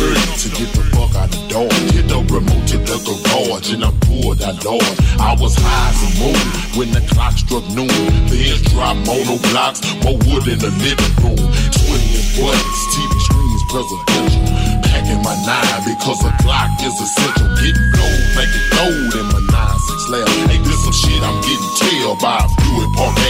early to get the fuck out the door. Hit the remote to the garage and I pulled that door. I was high as a moon when the clock struck noon. Then dropped mono blocks, more wood in the living room. 20 inch buttons, TV screens, presidential. Packing my nine because a clock is essential. Getting gold, making gold in my nine six lab. Hey, this some shit I'm getting tail by a Buick Parnell.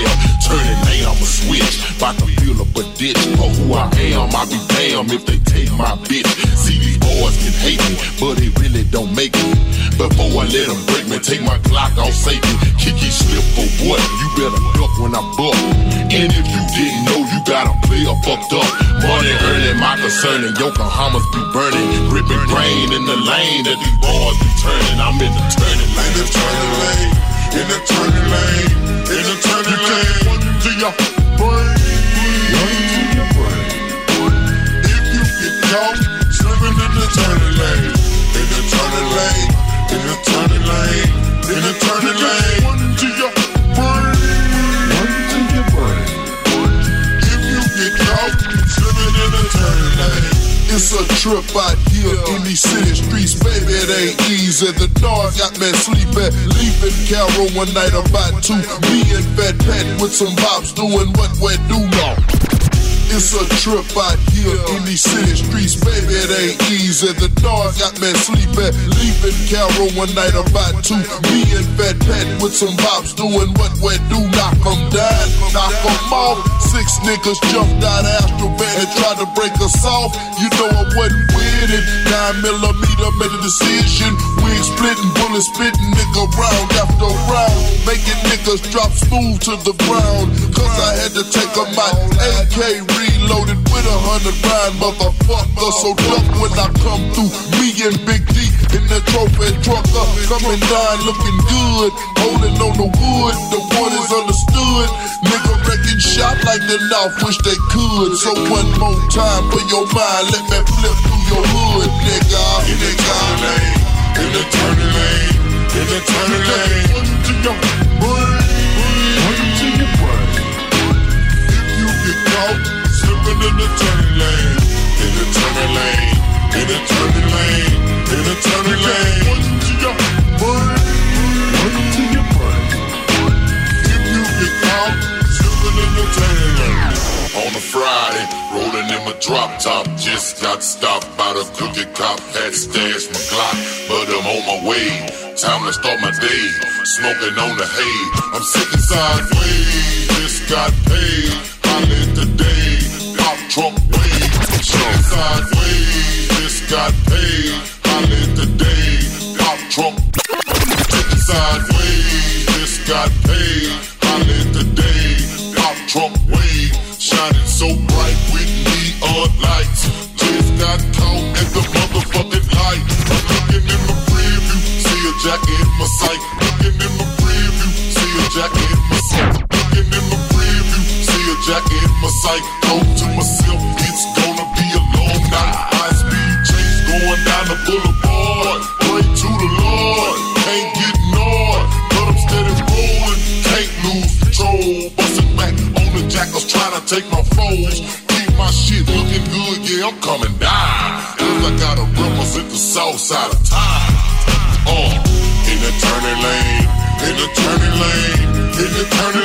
About to fill up a ditch for who I am. I be damn if they take my bitch. See these boys can hate me, but they really don't make me. Before I let them break me, take my Glock off safety. Kiki slip for what? You better duck when I buck. And if you didn't know, you gotta play a fucked up. Money earning my concern, and Yokohamas be burning. Gripping grain in the lane that these boys be turning. I'm in the turning lane. In the turning lane, in the turning lane, in the turning lane. One to your brain. Caught slipping in the turning lane, in the turning lane, in the turning lane, in the turning lane. One to your brain. One to your brain. If you get caught slipping in the turning lane. It's a trip out here in these city streets, baby. It ain't easy. The dog got me sleeping, leaving Carol one night about two. Me and Fat Pat with some bops doing what we do now. It's a trip out here in these city streets, baby. It ain't easy. The dog got me sleeping, leaving Carol one night about two. Me and Fat Pat with some bops doing what we do. Knock Knock 'em down, knock 'em off. Six niggas jumped out Astro van and tried to break us off. You know I wasn't with it. Nine millimeter made a decision. Wig splitting, bullet spitting, nigga round after round. Making niggas drop smooth to the ground. Cause I had to take take 'em out. AK reloaded with a hundred round motherfucker. So duck when I come through. Me and Big D in the trophy trucker. Coming down looking good. Holding on the wood. The one is understood. Nigga wrecking shop like the North. Wish they could. So one more time for your mind. Let me flip through your hood, nigga. In the turning lane. In the turning lane. In the turning lane. In turning lane, in turning lane, to your brain. One to your brain. If you get caught slipping in the lane. On a Friday, rolling in my drop top. Just got stopped by the cookie cop. Had stashed my Glock, but I'm on my way. Time to start my day. Smoking on the hay. I'm sitting sideways. Just got paid. Pop trunk. Sitting sideways. Got paid. Holly today. Pop trunk. Sitting sideways. Just got paid. Holly today. Pop trunk wave. Shining so bright with neon lights. Just got caught at the motherfucking light. I'm looking in my preview, see a jacket in my sight. Looking in my preview, see a jacket in my sight. Looking in my preview, see a jacket in my sight. Thought to myself, I'm coming down. Cause I gotta represent the south side of town. Uh, in the turning lane, in the turning lane, in the turning